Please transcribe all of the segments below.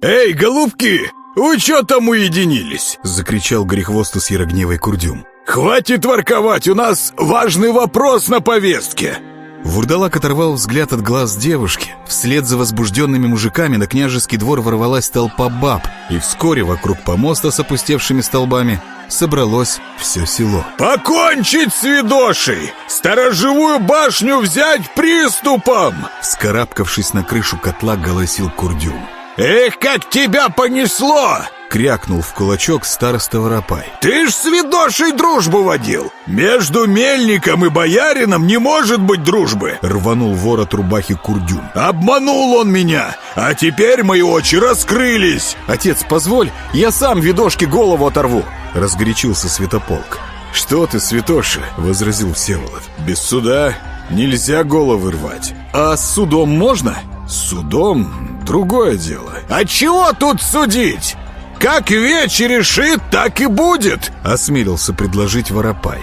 «Эй, голубки, вы что там уединились?» — закричал Грехвосту с Ярогневой Курдюм. «Хватит ворковать, у нас важный вопрос на повестке!» Вурдалак оторвал взгляд от глаз девушки. Вслед за возбужденными мужиками на княжеский двор ворвалась толпа баб, и вскоре вокруг помоста с опустевшими столбами собралось все село. «Покончить с видошей! Сторожевую башню взять приступом!» Скарабкавшись на крышу котла, голосил Курдюм. «Эх, как тебя понесло!» Крякнул в кулачок староста Воропай. «Ты ж с Видошей дружбу водил! Между мельником и боярином не может быть дружбы!» Рванул ворот рубахи Курдюм. «Обманул он меня! А теперь мои очи раскрылись!» «Отец, позволь, я сам Видошке голову оторву!» Разгорячился Святополк. «Что ты, Святоша?» — возразил Всеволод. «Без суда нельзя головы рвать. А с судом можно?» «С судом другое дело». «А чего тут судить? Как вечер решит, так и будет!» — осмелился предложить Воропай.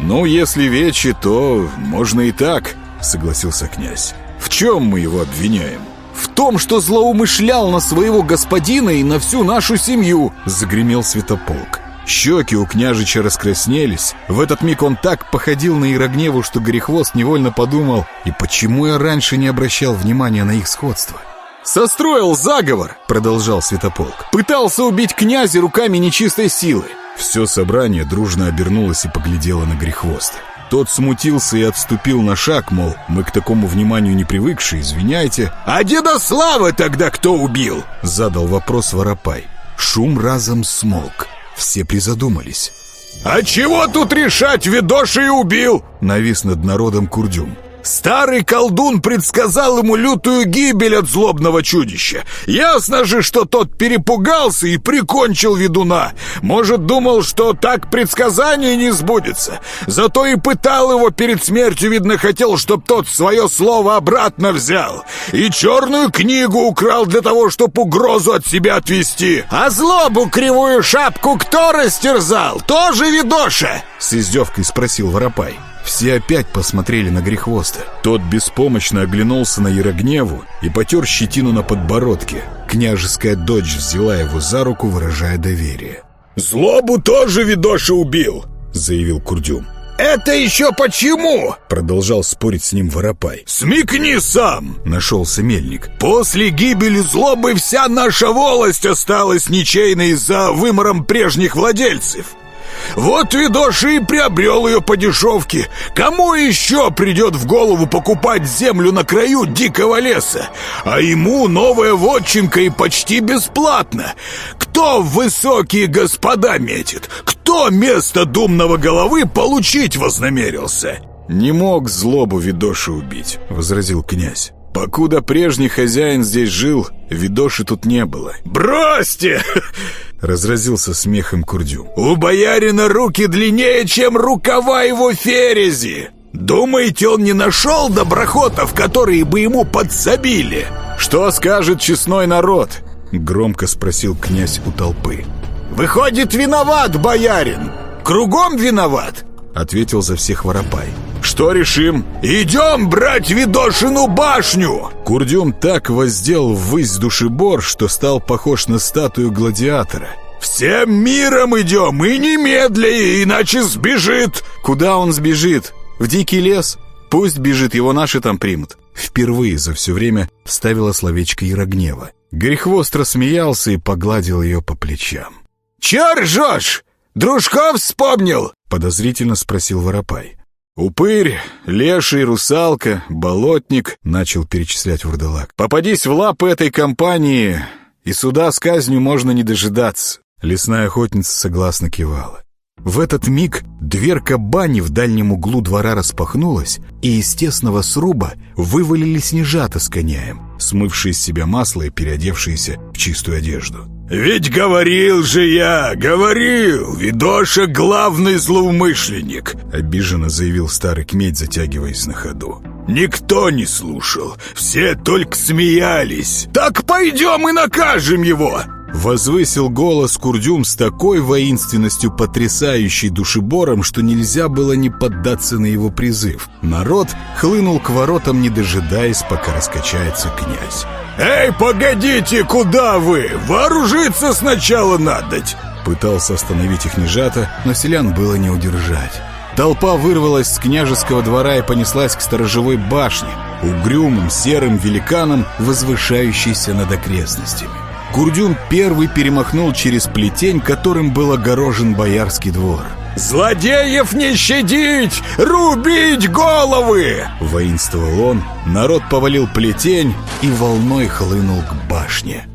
«Ну, если вечи, то можно и так», — согласился князь. «В чем мы его обвиняем?» «В том, что злоумышлял на своего господина и на всю нашу семью!» — загремел Святополк. Щеки у княжича раскраснелись. В этот миг он так походил на Ирогневу, что Горехвост невольно подумал, и почему я раньше не обращал внимания на их сходство? «Состроил заговор!» — продолжал Святополк. «Пытался убить князя руками нечистой силы!» Все собрание дружно обернулось и поглядело на Грехвоста. Тот смутился и отступил на шаг, мол, мы к такому вниманию не привыкшие, извиняйте. «А деда Славы тогда кто убил?» — задал вопрос Воропай. Шум разом смолк. Все призадумались. «А чего тут решать, Видоши и убил?» — навис над народом Курдюм. Старый колдун предсказал ему лютую гибель от злобного чудища. Ясно же, что тот перепугался и прикончил ведуна. Может, думал, что так предсказание не сбудется. Зато и пытал его перед смертью, видно, хотел, чтоб тот свое слово обратно взял. И черную книгу украл для того, чтобы угрозу от себя отвести. А злобу кривую шапку кто растерзал? Тоже Видоша? С издевкой спросил Воропай. Все опять посмотрели на Грехвоста. Тот беспомощно оглянулся на Ярогневу и потер щетину на подбородке. Княжеская дочь взяла его за руку, выражая доверие. «Злобу тоже Видоша убил!» — заявил Курдюм. «Это еще почему?» — продолжал спорить с ним Воропай. «Смекни сам!» — нашелся мельник. «После гибели злобы вся наша волость осталась ничейной за вымором прежних владельцев. Вот Видоши и приобрел ее по дешевке. Кому еще придет в голову покупать землю на краю дикого леса? А ему новая вотчинка и почти бесплатно. Кто высокие господа метит? Кто место думного головы получить вознамерился? «Не мог злобу Видоши убить», — возразил князь. Покуда прежний хозяин здесь жил, Видоши тут не было. «Бросьте!» — разразился смехом Курдю. «У боярина руки длиннее, чем рукава его ферези! Думаете, он не нашел доброхотов, которые бы ему подсобили?» «Что скажет честной народ?» — громко спросил князь у толпы. «Выходит, виноват боярин! Кругом виноват!» — ответил за всех Воропай. «Что решим?» «Идем брать Видошину башню!» Курдюм так воздел ввысь душебор, что стал похож на статую гладиатора. «Всем миром идем и немедля, иначе сбежит!» «Куда он сбежит? В дикий лес? Пусть бежит, его наши там примут!» Впервые за все время вставила словечко Ярогнева. Грехвост рассмеялся и погладил ее по плечам. «Че ржешь? Дружков вспомнил?» Подозрительно спросил Воропай. «Упырь, леший, русалка, болотник», — начал перечислять вурдалак. «Попадись в лапы этой компании, и суда с казнью можно не дожидаться». Лесная охотница согласно кивала. В этот миг дверка бани в дальнем углу двора распахнулась, и из тесного сруба вывалили снежата с коняем, смывшие с себя масло и переодевшиеся в чистую одежду. «Ведь говорил же я, говорил, Видоша главный злоумышленник!» Обиженно заявил старый кмедь, затягиваясь на ходу. «Никто не слушал, все только смеялись. Так пойдем и накажем его!» Возвысил голос Курдюм с такой воинственностью, потрясающей душебором, что нельзя было не поддаться на его призыв. Народ хлынул к воротам, не дожидаясь, пока раскачается князь. «Эй, погодите, куда вы? Вооружиться сначала надоть!» Пытался остановить их Нежата, но селян было не удержать. Толпа вырвалась с княжеского двора и понеслась к сторожевой башне, угрюмым серым великаном, возвышающейся над окрестностями. Курдюм первый перемахнул через плетень, которым был огорожен боярский двор. «Злодеев не щадить! Рубить головы!» Воинствовал он, народ повалил плетень и волной хлынул к башне.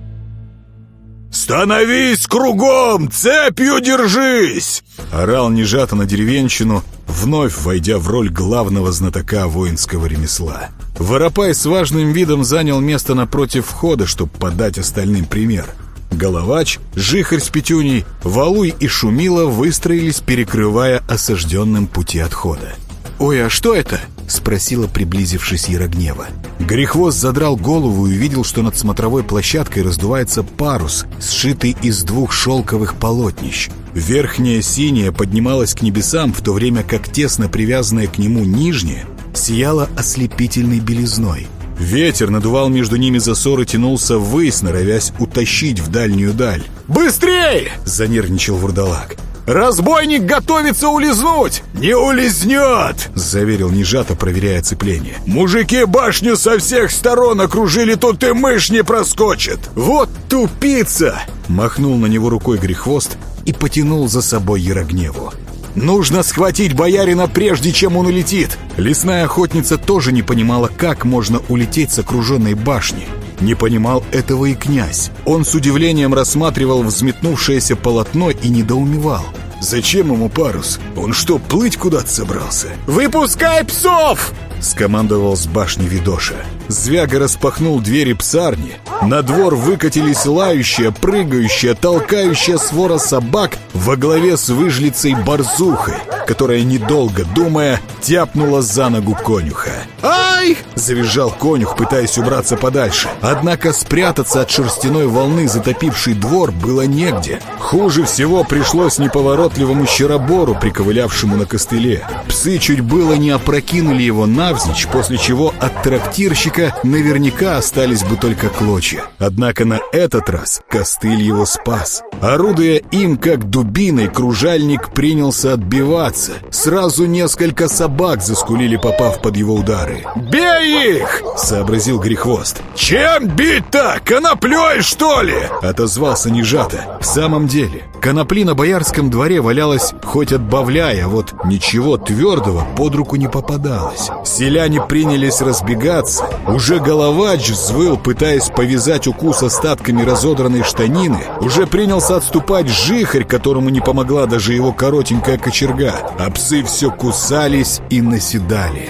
«Становись кругом! Цепью держись!» Орал Нежата на деревенщину, вновь войдя в роль главного знатока воинского ремесла. Воропай с важным видом занял место напротив входа, чтобы подать остальным пример. Головач, Жихарь с Петюней, Валуй и Шумила выстроились, перекрывая осажденным пути отхода. «Ой, а что это?» — спросила, приблизившись Ярогнева. Грехвост задрал голову и увидел, что над смотровой площадкой раздувается парус, сшитый из двух шелковых полотнищ. Верхняя синяя поднималась к небесам, в то время как тесно привязанная к нему нижняя сияла ослепительной белизной. Ветер надувал между ними засор и тянулся ввысь, норовясь утащить в дальнюю даль. «Быстрей!» — занервничал вурдалак. «Разбойник готовится улизнуть!» «Не улизнет!» — заверил Нежато, проверяя цепление. «Мужики башню со всех сторон окружили, тут и мышь не проскочит!» «Вот тупица!» — махнул на него рукой Грехвост и потянул за собой Ярогневу. Нужно схватить боярина, прежде чем он улетит. Лесная охотница тоже не понимала, как можно улететь с окруженной башни. Не понимал этого и князь. Он с удивлением рассматривал взметнувшееся полотно и недоумевал. Зачем ему парус? Он что, плыть куда-то собрался? «Выпускай псов!» — скомандовал с башни Видоша. Звяга распахнул двери псарни. На двор выкатились лающая, прыгающая, толкающая свора собак во главе с выжлицей Барзухой, которая, недолго думая, тяпнула за ногу конюха. «Ай!» — завизжал конюх, пытаясь убраться подальше. Однако спрятаться от шерстяной волны, затопившей двор, было негде. Хуже всего пришлось неповоротливому щеробору, приковылявшему на костыле. Псы чуть было не опрокинули его навзничь, после чего от трактирщика наверняка остались бы только клочья. Однако на этот раз костыль его спас. Орудуя им, как дубиной, кружальник принялся отбиваться. Сразу несколько собак заскулили, попав под его удары. «Бей их!» — сообразил Грехвост. «Чем бить-то? Коноплей, что ли?» — отозвался Нежата. В самом деле, конопли на боярском дворе валялась хоть отбавляя, вот ничего твердого под руку не попадалось. Селяне принялись разбегаться. Уже головач взвыл, пытаясь повязать укус остатками разодранной штанины. Уже принялся отступать жихарь, которому не помогла даже его коротенькая кочерга. А псы все кусались и наседали.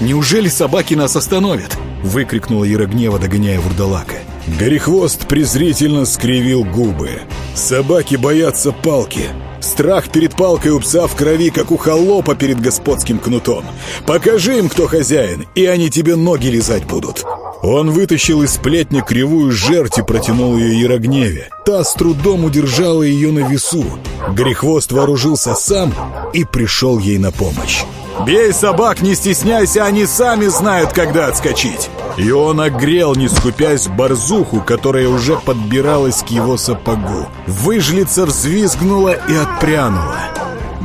«Неужели собаки нас остановят?» — выкрикнула Ярогнева, догоняя вурдалака. Горехвост презрительно скривил губы. «Собаки боятся палки. Страх перед палкой у пса в крови, как у холопа перед господским кнутом. Покажи им, кто хозяин, и они тебе ноги лизать будут». Он вытащил из сплетня кривую жерть и протянул ее Ярогневе. Та с трудом удержала ее на весу. Грехвост вооружился сам и пришел ей на помощь. «Бей собак, не стесняйся, они сами знают, когда отскочить!» И он огрел, не скупясь, борзуху, которая уже подбиралась к его сапогу. Выжлица взвизгнула и отпрянула.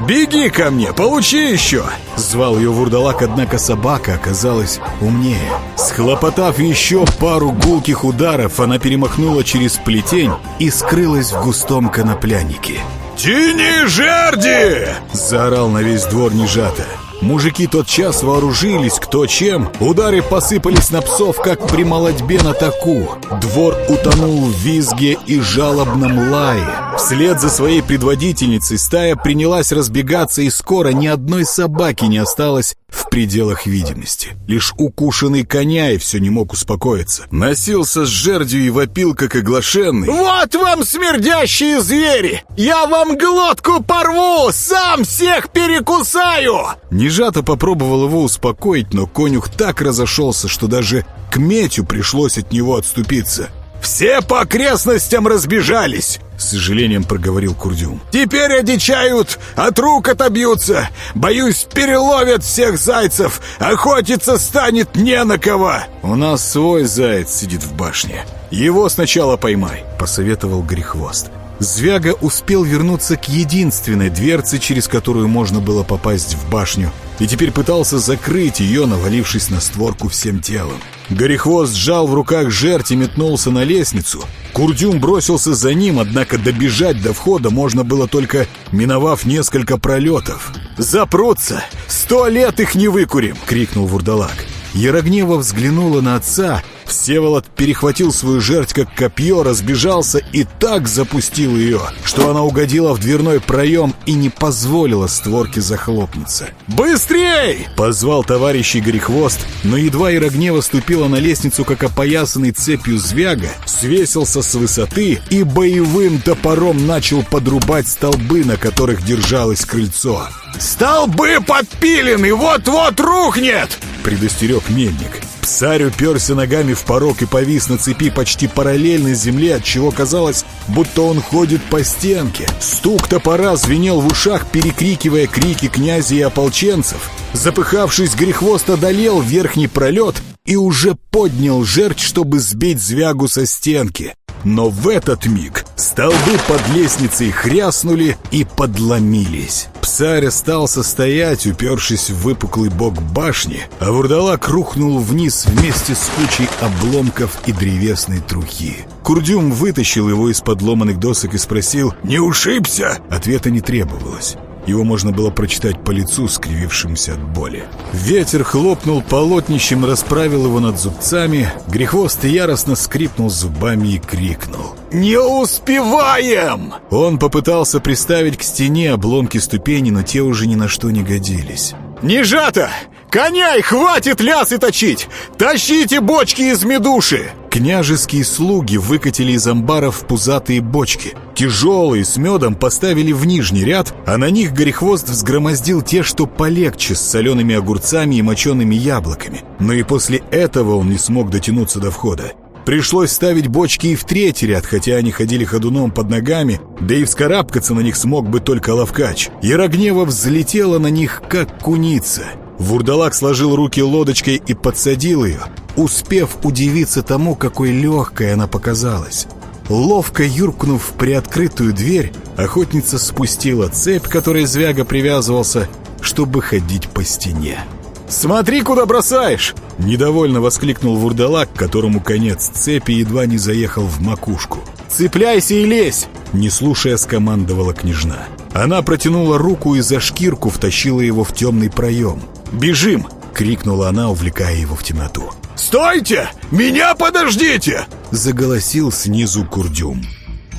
«Беги ко мне, получи еще!» Звал ее вурдалак, однако собака оказалась умнее. Схлопотав еще пару гулких ударов, она перемахнула через плетень и скрылась в густом коноплянике. «Тяни жерди!» — заорал на весь двор Нежата. Мужики тотчас вооружились кто чем. Удары посыпались на псов, как при молодьбе на таку. Двор утонул в визге и жалобном лае. Вслед за своей предводительницей стая принялась разбегаться, и скоро ни одной собаки не осталось в пределах видимости. Лишь укушенный коня и все не мог успокоиться. Носился с жердью и вопил, как оглашенный. «Вот вам смердящие звери! Я вам глотку порву! Сам всех перекусаю!» Нежато попробовал его успокоить, но конюх так разошелся, что даже к Метю пришлось от него отступиться. Все по окрестностям разбежались!» С сожалением проговорил Курдюм. «Теперь одичают, от рук отобьются. Боюсь, переловят всех зайцев. Охотиться станет не на кого. У нас свой заяц сидит в башне. Его сначала поймай», — посоветовал Грехвост. Звяга успел вернуться к единственной дверце, через которую можно было попасть в башню, и теперь пытался закрыть ее, навалившись на створку всем телом. Горехвост сжал в руках жерть и метнулся на лестницу. Курдюм бросился за ним, однако добежать до входа можно было только миновав несколько пролетов. «Запрутся! Сто лет их не выкурим!» — крикнул Вурдалак. Ярогнева взглянула на отца — Всеволод перехватил свою жертв как копье, разбежался и так запустил ее, что она угодила в дверной проем и не позволила створке захлопнуться. «Быстрей!» — позвал товарищ Игорь Хвост, но едва Ирогнева ступила на лестницу, как опоясанный цепью звяга, свесился с высоты и боевым топором начал подрубать столбы, на которых держалось крыльцо. «Столбы подпилены! Вот-вот рухнет!» — предостерег мельник. Псарь уперся ногами в порог и повис на цепи почти параллельно земле, отчего казалось, будто он ходит по стенке. Стук топора звенел в ушах, перекрикивая крики князя и ополченцев. Запыхавшись, Грехвост одолел верхний пролет и уже поднял жертв, чтобы сбить звягу со стенки. Но в этот миг столбы под лестницей хряснули и подломились. Псарь остался стоять, упершись в выпуклый бок башни, а вурдалак рухнул вниз вместе с кучей обломков и древесной трухи. Курдюм вытащил его из подломанных досок и спросил «Не ушибся?» Ответа не требовалось. Его можно было прочитать по лицу, скривившимся от боли. Ветер хлопнул полотнищем, расправил его над зубцами. Грехвост яростно скрипнул зубами и крикнул. «Не успеваем!» Он попытался приставить к стене обломки ступени, но те уже ни на что не годились. «Не жато! Коняй, хватит лясы точить! Тащите бочки из медуши!» Княжеские слуги выкатили из амбаров пузатые бочки. Тяжелые, с медом поставили в нижний ряд, а на них Горехвост взгромоздил те, что полегче, с солеными огурцами и мочеными яблоками. Но и после этого он не смог дотянуться до входа. Пришлось ставить бочки и в третий ряд, хотя они ходили ходуном под ногами, да и вскарабкаться на них смог бы только ловкач. Ярогнева взлетела на них, как куница — Вурдалак сложил руки лодочкой и подсадил ее, успев удивиться тому, какой легкой она показалась. Ловко юркнув в приоткрытую дверь, охотница спустила цепь, которой Звяга привязывался, чтобы ходить по стене. «Смотри, куда бросаешь!» Недовольно воскликнул вурдалак, которому конец цепи едва не заехал в макушку. «Цепляйся и лезь!» Не слушая, скомандовала княжна. Она протянула руку и за шкирку втащила его в темный проем. «Бежим!» — крикнула она, увлекая его в темноту. «Стойте! Меня подождите!» — заголосил снизу Курдюм.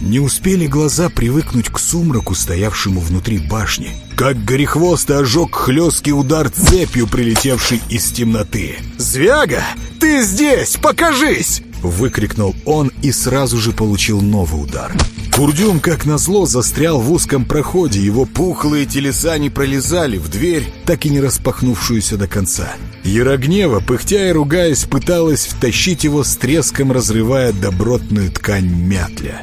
Не успели глаза привыкнуть к сумраку, стоявшему внутри башни, как горехвост ожег хлесткий удар цепью, прилетевший из темноты. «Звяга, ты здесь! Покажись!» Выкрикнул он и сразу же получил новый удар. Курдюм, как назло, застрял в узком проходе. Его пухлые телеса не пролезали в дверь, так и не распахнувшуюся до конца. Ярогнева, пыхтя и ругаясь, пыталась втащить его с треском, разрывая добротную ткань мятля.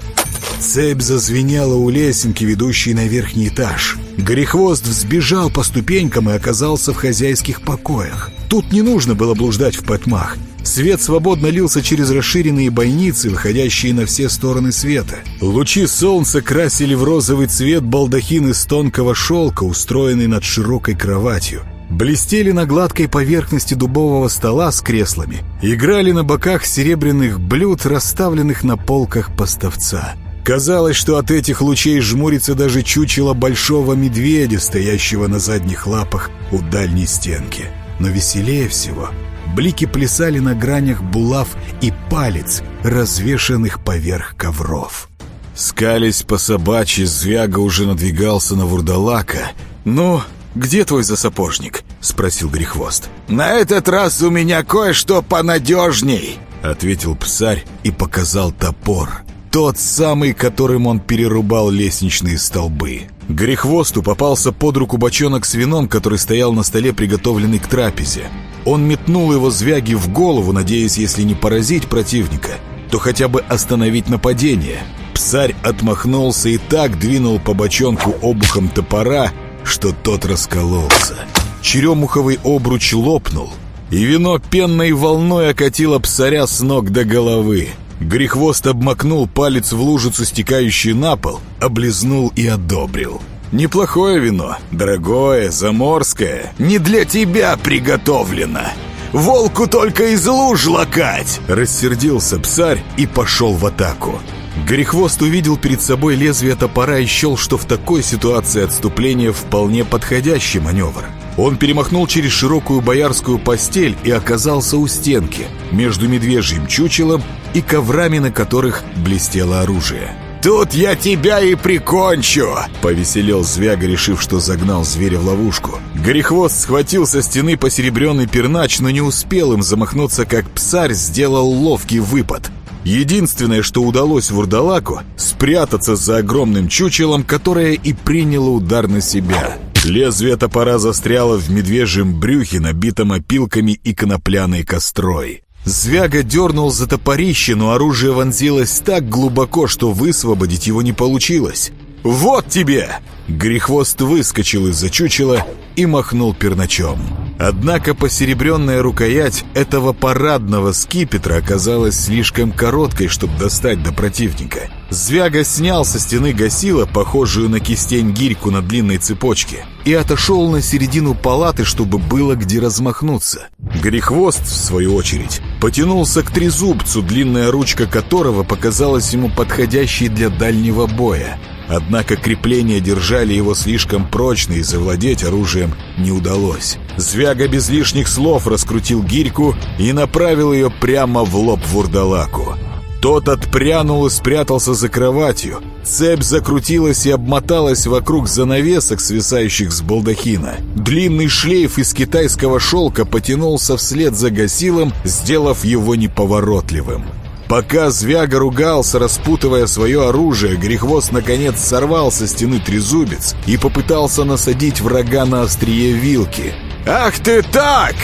Цепь зазвенела у лесенки, ведущей на верхний этаж. Горехвост взбежал по ступенькам и оказался в хозяйских покоях. Тут не нужно было блуждать в потьмах. Свет свободно лился через расширенные бойницы, выходящие на все стороны света. Лучи солнца красили в розовый цвет балдахин из тонкого шелка, устроенный над широкой кроватью. Блестели на гладкой поверхности дубового стола с креслами. Играли на боках серебряных блюд, расставленных на полках поставца. Казалось, что от этих лучей жмурится даже чучело большого медведя, стоящего на задних лапах у дальней стенки. Но веселее всего Блики плясали на гранях булав и палец, развешанных поверх ковров. Скались по собачьи, Звяга уже надвигался на вурдалака. «Ну, где твой засапожник?» — спросил Грехвост. «На этот раз у меня кое-что понадежней», — ответил псарь и показал топор. Тот самый, которым он перерубал лестничные столбы. Грехвосту попался под руку бочонок с вином, который стоял на столе, приготовленный к трапезе. Он метнул его звяги в голову, надеясь, если не поразить противника, то хотя бы остановить нападение. Псарь отмахнулся и так двинул по бочонку обухом топора, что тот раскололся. Черемуховый обруч лопнул, и вино пенной волной окатило псаря с ног до головы. Грехвост обмакнул палец в лужицу, стекающую на пол, облизнул и одобрил. «Неплохое вино, дорогое, заморское, не для тебя приготовлено!» Волку только из луж лакать!» Рассердился псарь и пошел в атаку. Грехвост увидел перед собой лезвие топора и счел, что в такой ситуации отступление вполне подходящий маневр. Он перемахнул через широкую боярскую постель и оказался у стенки, между медвежьим чучелом и коврами, на которых блестело оружие. «Тут я тебя и прикончу!» Повеселел Звяга, решив, что загнал зверя в ловушку. Горехвост схватил со стены посеребренный пернач, но не успел им замахнуться, как псарь сделал ловкий выпад. Единственное, что удалось вурдалаку, спрятаться за огромным чучелом, которое и приняло удар на себя. Лезвие топора застряло в медвежьем брюхе, набитом опилками и конопляной кострой. Звяга дернул за топорище, но оружие вонзилось так глубоко, что высвободить его не получилось. «Вот тебе!» Грехвост выскочил из-за чучела и махнул перначом. Однако посеребренная рукоять этого парадного скипетра оказалась слишком короткой, чтобы достать до противника. Звяга снял со стены гасила, похожую на кистень гирьку на длинной цепочке, и отошел на середину палаты, чтобы было где размахнуться. Грехвост, в свою очередь, потянулся к трезубцу, длинная ручка которого показалась ему подходящей для дальнего боя. Однако крепления держали его слишком прочно, и завладеть оружием не удалось. Звяга без лишних слов раскрутил гирьку и направил ее прямо в лоб вурдалаку. Тот отпрянул и спрятался за кроватью. Цепь закрутилась и обмоталась вокруг занавесок, свисающих с балдахина. Длинный шлейф из китайского шелка потянулся вслед за гасилом, сделав его неповоротливым. Пока Звяга ругался, распутывая свое оружие, Грехвост наконец сорвал со стены трезубец и попытался насадить врага на острие вилки. «Ах ты так!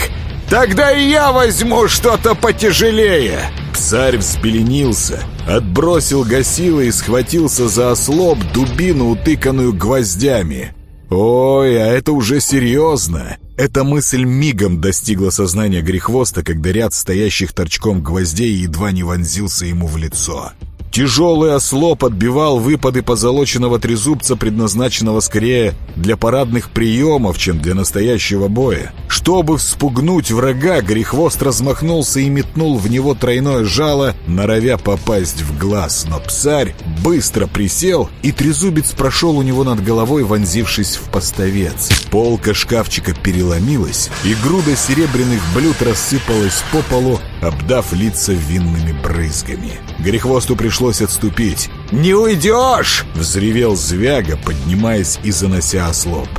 Тогда и я возьму что-то потяжелее!» Псарь взбеленился, отбросил гасило и схватился за ослоб дубину, утыканную гвоздями. «Ой, а это уже серьезно!» Эта мысль мигом достигла сознания Грехвоста, когда ряд стоящих торчком гвоздей едва не вонзился ему в лицо. Тяжелый ослоп отбивал выпады позолоченного трезубца, предназначенного скорее для парадных приемов, чем для настоящего боя. Чтобы вспугнуть врага, Грехвост размахнулся и метнул в него тройное жало, норовя попасть в глаз. Но псарь быстро присел, и трезубец прошел у него над головой, вонзившись в поставец. Полка шкафчика переломилась, и груда серебряных блюд рассыпалась по полу, обдав лица винными брызгами. Грехвосту пришлось отступить. «Не уйдешь!» — взревел Звяга, поднимаясь и занося ослоп.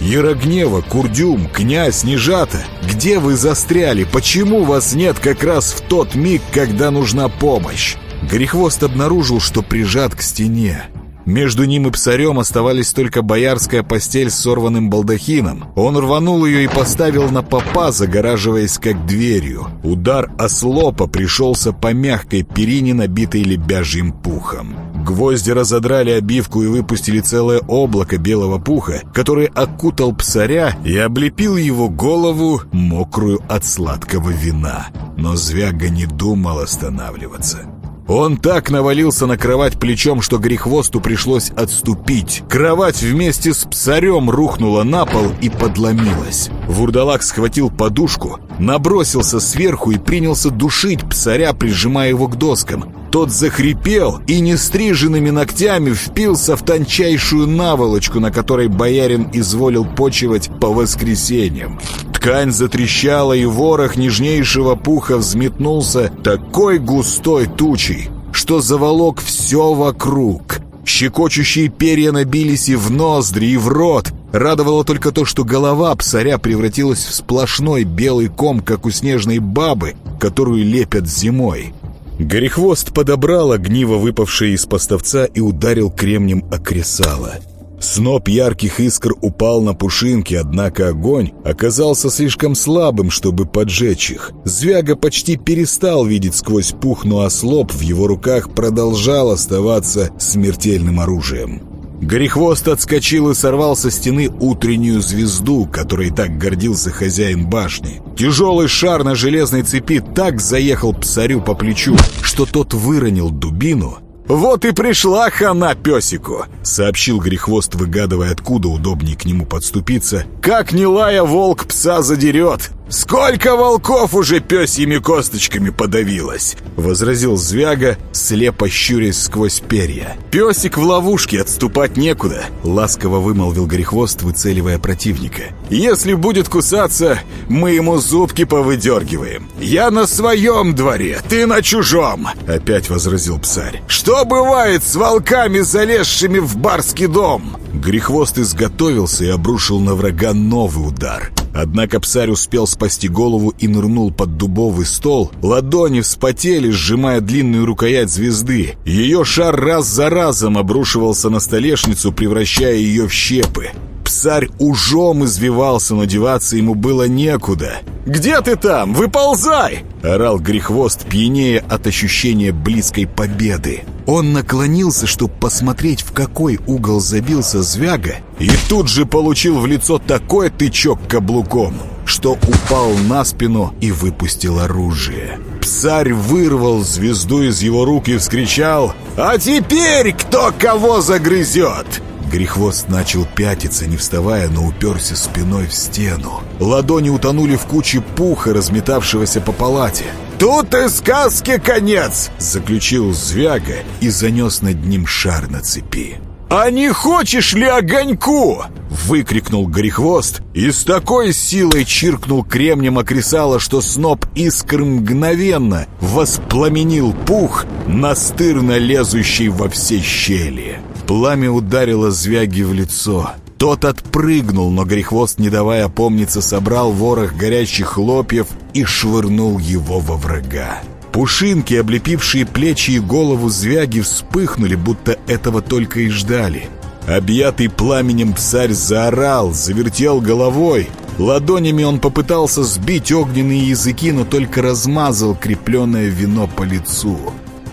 «Ярогнева, Курдюм, князь Нежата, где вы застряли? Почему вас нет как раз в тот миг, когда нужна помощь?» Грехвост обнаружил, что прижат к стене. Между ним и псарем оставались только боярская постель с сорванным балдахином. Он рванул ее и поставил на попа, загораживаясь как дверью. Удар ослопа пришелся по мягкой перине, набитой лебяжьим пухом. Гвозди разодрали обивку и выпустили целое облако белого пуха, который окутал псаря и облепил его голову, мокрую от сладкого вина. Но Звяга не думал останавливаться. Он так навалился на кровать плечом, что грехвосту пришлось отступить. Кровать вместе с псарем рухнула на пол и подломилась. Вурдалак схватил подушку, набросился сверху и принялся душить псаря, прижимая его к доскам. Тот захрипел и нестриженными ногтями впился в тончайшую наволочку, на которой боярин изволил почивать по воскресеньям. Ткань затрещала, и ворох нежнейшего пуха взметнулся такой густой тучей, что заволок все вокруг. Щекочущие перья набились и в ноздри, и в рот. Радовало только то, что голова псаря превратилась в сплошной белый ком, как у снежной бабы, которую лепят зимой. Горехвост подобрал огниво выпавшее из поставца и ударил кремнем о кресало. Сноп ярких искр упал на пушинки, однако огонь оказался слишком слабым, чтобы поджечь их. Звяга почти перестал видеть сквозь пух, но ослоп в его руках продолжал оставаться смертельным оружием. Горехвост отскочил и сорвал со стены утреннюю звезду, которой так гордился хозяин башни. Тяжелый шар на железной цепи так заехал псарю по плечу, что тот выронил дубину «Вот и пришла хана песику!» — сообщил Грехвост, выгадывая, откуда удобнее к нему подступиться. «Как не лая волк пса задерет! Сколько волков уже пёсьими косточками подавилось!» — возразил Звяга, слепо щурясь сквозь перья. «Песик в ловушке, отступать некуда!» — ласково вымолвил Грехвост, выцеливая противника. «Если будет кусаться, мы ему зубки повыдергиваем. Я на своем дворе, ты на чужом!» — опять возразил псарь. «Что бывает с волками, залезшими в барский дом?» Грехвост изготовился и обрушил на врага новый удар. Однако псарь успел спасти голову и нырнул под дубовый стол. Ладони вспотели, сжимая длинную рукоять звезды. Ее шар раз за разом обрушивался на столешницу, превращая ее в щепы. Псарь ужом извивался, но деваться ему было некуда. «Где ты там? Выползай!» — орал Грехвост, пьянее от ощущения близкой победы. Он наклонился, чтобы посмотреть, в какой угол забился Звяга, и тут же получил в лицо такой тычок каблуком, что упал на спину и выпустил оружие. Псарь вырвал звезду из его рук и вскричал «А теперь кто кого загрызет?» Грехвост начал пятиться, не вставая, но уперся спиной в стену. Ладони утонули в куче пуха, разметавшегося по палате. «Тут и сказки конец!» — заключил Звяга и занес над ним шар на цепи. «А не хочешь ли огоньку?» — выкрикнул Горехвост и с такой силой чиркнул кремнем окресала, что сноп искр мгновенно воспламенил пух, настырно лезущий во все щели. Пламя ударило Звяги в лицо. Тот отпрыгнул, но Грехвост, не давая помниться, собрал ворох горящих хлопьев и швырнул его во врага. Пушинки, облепившие плечи и голову Звяги, вспыхнули, будто этого только и ждали. Объятый пламенем псарь заорал, завертел головой. Ладонями он попытался сбить огненные языки, но только размазал крепленное вино по лицу.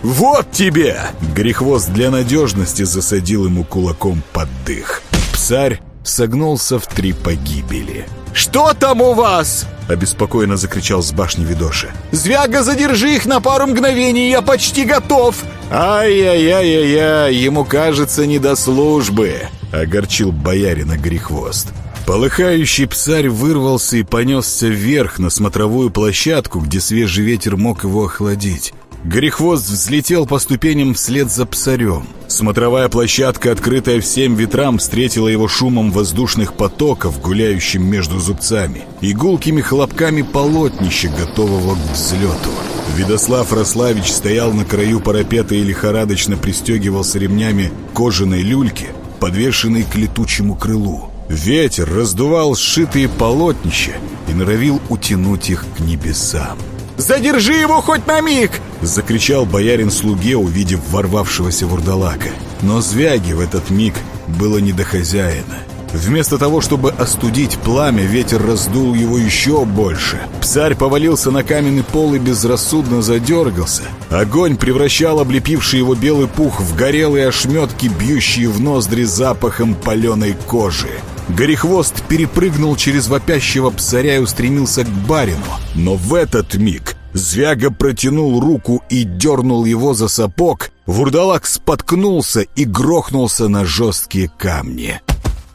«Вот тебе!» Грехвост для надежности засадил ему кулаком под дых. Псарь согнулся в три погибели. «Что там у вас?» — обеспокоенно закричал с башни Видоша. «Звяга, задержи их на пару мгновений, я почти готов!» «Ай-яй-яй-яй, ему кажется не до службы!» — огорчил боярина Грехвост. Полыхающий псарь вырвался и понесся вверх на смотровую площадку, где свежий ветер мог его охладить. Грехвост взлетел по ступеням вслед за псарем. Смотровая площадка, открытая всем ветрам, встретила его шумом воздушных потоков, гуляющим между зубцами, и гулкими хлопками полотнища, готового к взлету. Видослав Рославич стоял на краю парапета и лихорадочно пристегивался ремнями кожаной люльки, подвешенной к летучему крылу. Ветер раздувал сшитые полотнища и норовил утянуть их к небесам. «Задержи его хоть на миг!» — закричал боярин слуге, увидев ворвавшегося вурдалака. Но Звяги в этот миг было не до хозяина. Вместо того, чтобы остудить пламя, ветер раздул его еще больше. Псарь повалился на каменный пол и безрассудно задергался. Огонь превращал облепивший его белый пух в горелые ошметки, бьющие в ноздри запахом паленой кожи. Горехвост перепрыгнул через вопящего псаря и устремился к барину. Но в этот миг Звяга протянул руку и дернул его за сапог. Вурдалак споткнулся и грохнулся на жесткие камни.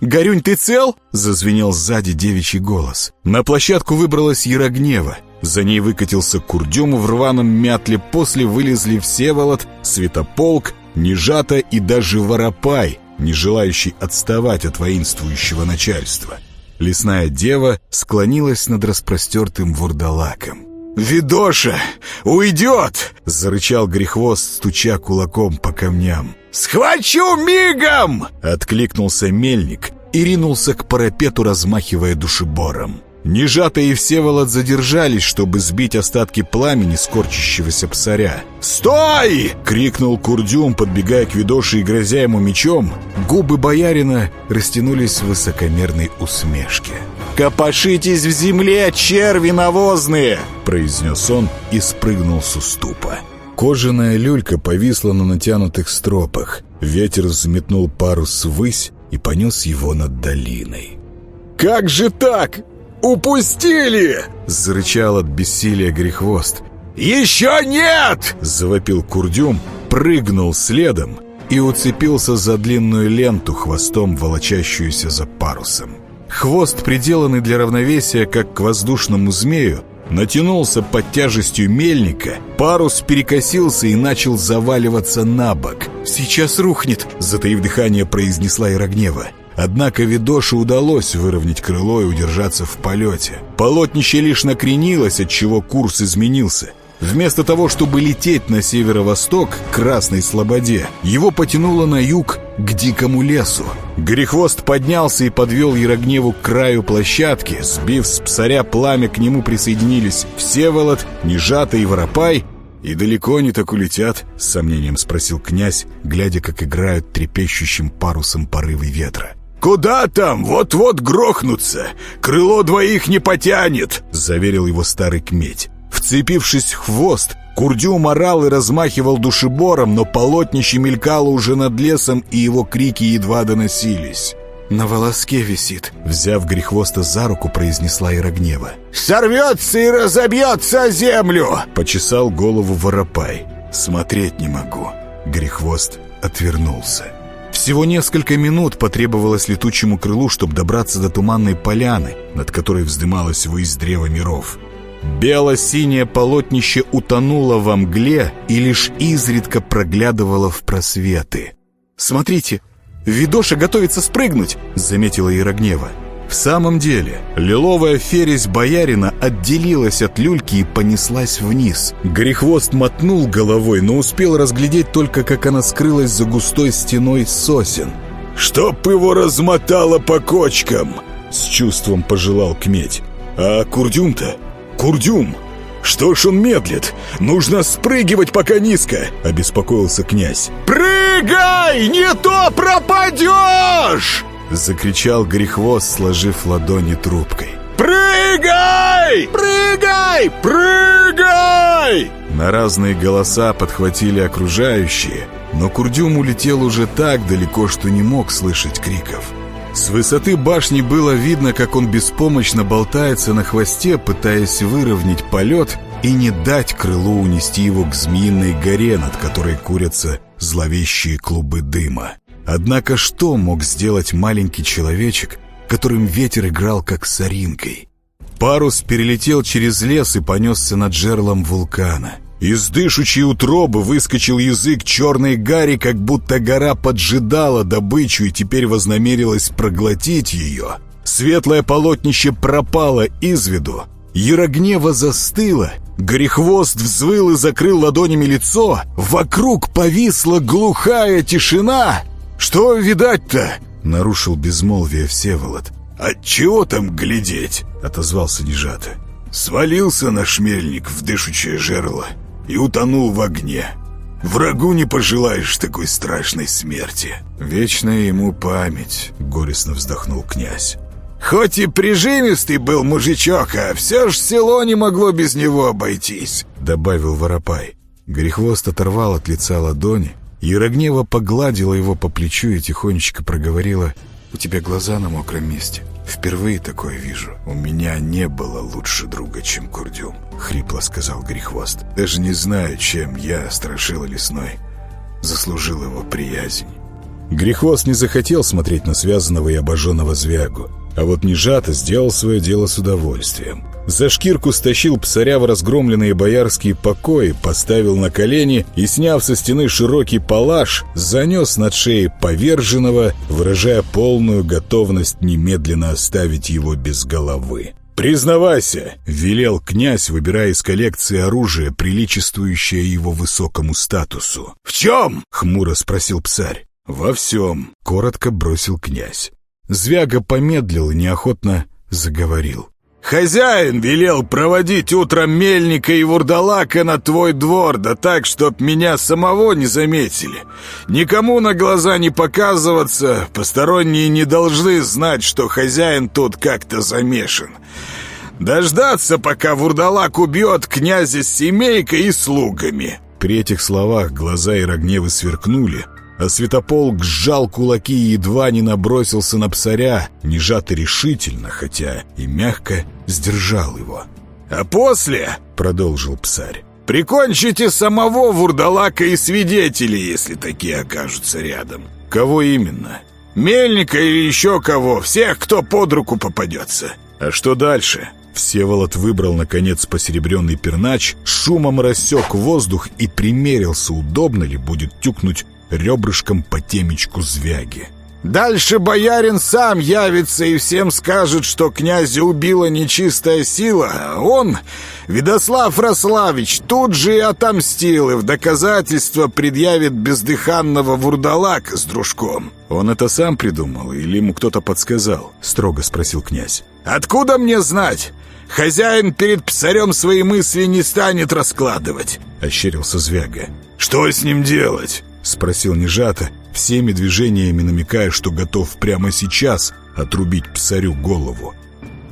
«Горюнь, ты цел?» — зазвенел сзади девичий голос. На площадку выбралась Ярогнева. За ней выкатился Курдюм в рваном мятле, после вылезли Всеволод, Святополк, Нежата и даже Воропай — не желающий отставать от воинствующего начальства. Лесная дева склонилась над распростертым вурдалаком. «Видоша! Уйдет!» — зарычал Грехвост, стуча кулаком по камням. «Схвачу мигом!» — откликнулся мельник и ринулся к парапету, размахивая душебором. Нежата и Всеволод задержались, чтобы сбить остатки пламени скорчащегося псаря. «Стой!» — крикнул Курдюм, подбегая к Видоши и грозя ему мечом. Губы боярина растянулись в высокомерной усмешке. «Копошитесь в земле, черви навозные!» — произнес он и спрыгнул с уступа. Кожаная люлька повисла на натянутых стропах. Ветер взметнул парус ввысь и понес его над долиной. «Как же так? «Упустили!» — зарычал от бессилия Грехвост. «Еще нет!» — завопил Курдюм, прыгнул следом и уцепился за длинную ленту, хвостом волочащуюся за парусом. Хвост, приделанный для равновесия, как к воздушному змею, натянулся под тяжестью мельника, парус перекосился и начал заваливаться на бок. «Сейчас рухнет!» — затаив дыхание, произнесла Ирогнева. Однако Видоше удалось выровнять крыло и удержаться в полете. Полотнище лишь накренилось, отчего курс изменился. Вместо того, чтобы лететь на северо-восток, к Красной Слободе, его потянуло на юг, к дикому лесу. Грехвост поднялся и подвел Ярогневу к краю площадки. Сбив с псаря пламя, к нему присоединились Всеволод, Нежата и Воропай. «И далеко они так улетят?» — с сомнением спросил князь, глядя, как играют трепещущим парусом порывы ветра. «Куда там? Вот-вот грохнутся! Крыло двоих не потянет!» — заверил его старый кметь. Вцепившись в хвост, Курдюм орал и размахивал душебором, но полотнище мелькало уже над лесом, и его крики едва доносились. «На волоске висит», — взяв Грехвоста за руку, произнесла Ирогнева. «Сорвется и разобьется о землю!» — почесал голову Воропай. «Смотреть не могу». Грехвост отвернулся. Всего несколько минут потребовалось летучему крылу, чтобы добраться до туманной поляны, над которой вздымалась высь древа миров. Бело-синее полотнище утонуло во мгле и лишь изредка проглядывало в просветы. «Смотрите, Видоша готовится спрыгнуть!» — заметила Ярогнева. В самом деле, лиловая фересь боярина отделилась от люльки и понеслась вниз. Грехвост мотнул головой, но успел разглядеть только, как она скрылась за густой стеной сосен. «Чтоб его размотало по кочкам!» С чувством пожелал кметь. «А Курдюм-то? Курдюм! Что ж он медлит? Нужно спрыгивать пока низко!» Обеспокоился князь. «Прыгай! Не то пропадешь!» Закричал Грехвост, сложив ладони трубкой. «Прыгай! Прыгай! Прыгай!» На разные голоса подхватили окружающие, но Курдюм улетел уже так далеко, что не мог слышать криков. С высоты башни было видно, как он беспомощно болтается на хвосте, пытаясь выровнять полет и не дать крылу унести его к Змеиной горе, над которой курятся зловещие клубы дыма. Однако что мог сделать маленький человечек, которым ветер играл как соринкой? Парус перелетел через лес и понесся над жерлом вулкана. Из дышучей утробы выскочил язык черной гари, как будто гора поджидала добычу и теперь вознамерилась проглотить ее. Светлое полотнище пропало из виду. Ярогнева застыла, Горехвост взвыл и закрыл ладонями лицо. Вокруг повисла глухая тишина — «Что видать-то?» — нарушил безмолвие Всеволод. «Отчего там глядеть?» — отозвался Нежата. «Свалился наш мельник в дышучее жерло и утонул в огне. Врагу не пожелаешь такой страшной смерти». «Вечная ему память», — горестно вздохнул князь. «Хоть и прижимистый был мужичок, а все ж село не могло без него обойтись», — добавил Воропай. Грехвост оторвал от лица ладони, Ярогнева погладила его по плечу и тихонечко проговорила «У тебя глаза на мокром месте. Впервые такое вижу. У меня не было лучше друга, чем Курдюм», — хрипло сказал Грехвост. «Даже не знаю, чем я, Страшила Лесной, заслужил его приязнь». Грехвост не захотел смотреть на связанного и обожженного звягу, а вот Нежата сделал свое дело с удовольствием. За шкирку стащил псаря в разгромленные боярские покои, поставил на колени и, сняв со стены широкий палаш, занес над шеей поверженного, выражая полную готовность немедленно оставить его без головы. «Признавайся!» — велел князь, выбирая из коллекции оружие, приличествующее его высокому статусу. «В чем?» — хмуро спросил псарь. «Во всем», — коротко бросил князь. Звяга помедлил и неохотно заговорил. Хозяин велел проводить утром мельника и вурдалака на твой двор, да так, чтоб меня самого не заметили. Никому на глаза не показываться, посторонние не должны знать, что хозяин тут как-то замешан. Дождаться, пока вурдалак убьет князя с семейкой и слугами». При этих словах глаза Ирогневы сверкнули, а Святополк сжал кулаки и едва не набросился на псаря, не жато решительно, хотя и мягко сдержал его. «А после, — продолжил псарь, — прикончите самого вурдалака и свидетелей, если такие окажутся рядом. Кого именно? Мельника или еще кого, всех, кто под руку попадется. А что дальше?» Всеволод выбрал, наконец, посеребренный пернач, шумом рассек воздух и примерился, удобно ли будет тюкнуть ребрышком по темечку звяги. «Дальше боярин сам явится и всем скажет, что князя убила нечистая сила, а он, Видослав Рославич, тут же и отомстил, и в доказательство предъявит бездыханного вурдалака с дружком». «Он это сам придумал или ему кто-то подсказал?» — строго спросил князь. «Откуда мне знать? Хозяин перед псарем свои мысли не станет раскладывать», — ощерился Звяга. «Что с ним делать?» — спросил Нежата, всеми движениями намекая, что готов прямо сейчас отрубить псарю голову.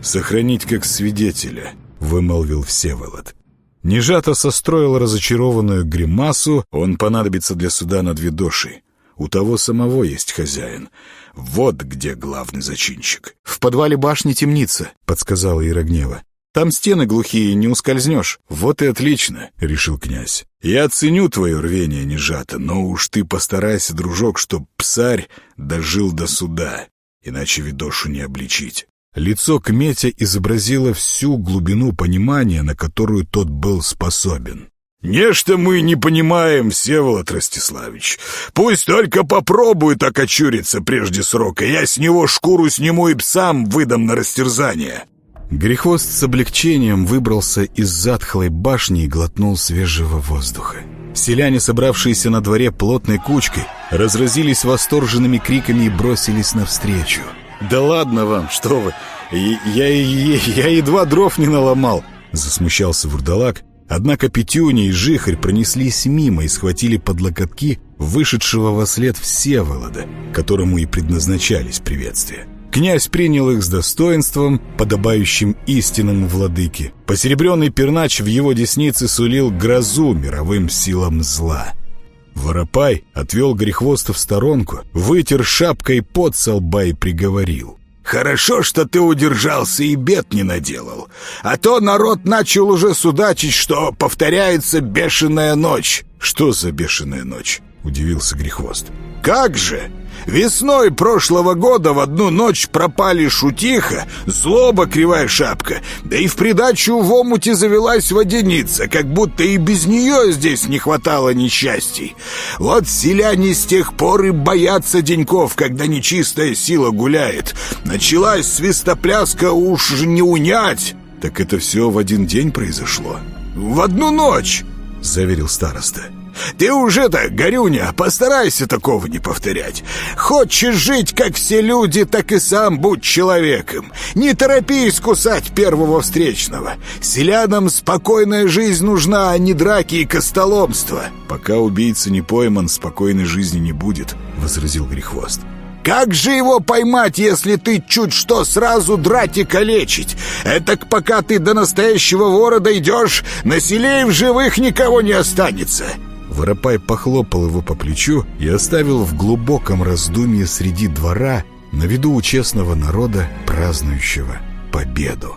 «Сохранить как свидетеля», — вымолвил Всеволод. Нежата состроил разочарованную гримасу, он понадобится для суда над Видошей. У того самого есть хозяин. Вот где главный зачинщик. «В подвале башни темница», — подсказала Ирогнева. Там стены глухие, не ускользнешь. Вот и отлично, — решил князь. Я ценю твое рвение, Нежата, но уж ты постарайся, дружок, чтоб псарь дожил до суда, иначе видошу не обличить. Лицо Кметя изобразило всю глубину понимания, на которую тот был способен. «Нечто мы не понимаем, Всеволод Ростиславич. Пусть только попробует окочуриться прежде срока, я с него шкуру сниму и псам выдам на растерзание». Грехвост с облегчением выбрался из затхлой башни и глотнул свежего воздуха. Селяне, собравшиеся на дворе плотной кучкой, разразились восторженными криками и бросились навстречу. «Да ладно вам, что вы! Я, я, я едва дров не наломал!» Засмущался вурдалак, однако Петюня и Жихарь пронеслись мимо и схватили под локотки вышедшего во след Всеволода, которому и предназначались приветствия. Князь принял их с достоинством, подобающим истинному владыке. Посеребренный пернач в его деснице сулил грозу мировым силам зла. Воропай отвел Грехвоста в сторонку, вытер шапкой под со и приговорил. «Хорошо, что ты удержался и бед не наделал. А то народ начал уже судачить, что повторяется бешеная ночь». «Что за бешеная ночь?» — удивился Грехвост. «Как же! Весной прошлого года в одну ночь пропали шутиха, злоба кривая шапка, да и в придачу в омуте завелась водяница, как будто и без нее здесь не хватало несчастий. Вот селяне с тех пор и боятся деньков, когда нечистая сила гуляет. Началась свистопляска уж не унять. Так это все в один день произошло? В одну ночь, заверил староста. Ты уже-то, Горюня, постарайся такого не повторять. Хочешь жить, как все люди, так и сам будь человеком. Не торопись кусать первого встречного. Селянам спокойная жизнь нужна, а не драки и костоломство. Пока убийца не пойман, спокойной жизни не будет, — возразил Грехвост. Как же его поймать, если ты чуть что сразу драть и калечить? Этак пока ты до настоящего вора дойдешь, на селе в живых никого не останется. Воропай похлопал его по плечу и оставил в глубоком раздумье среди двора на виду у честного народа, празднующего победу.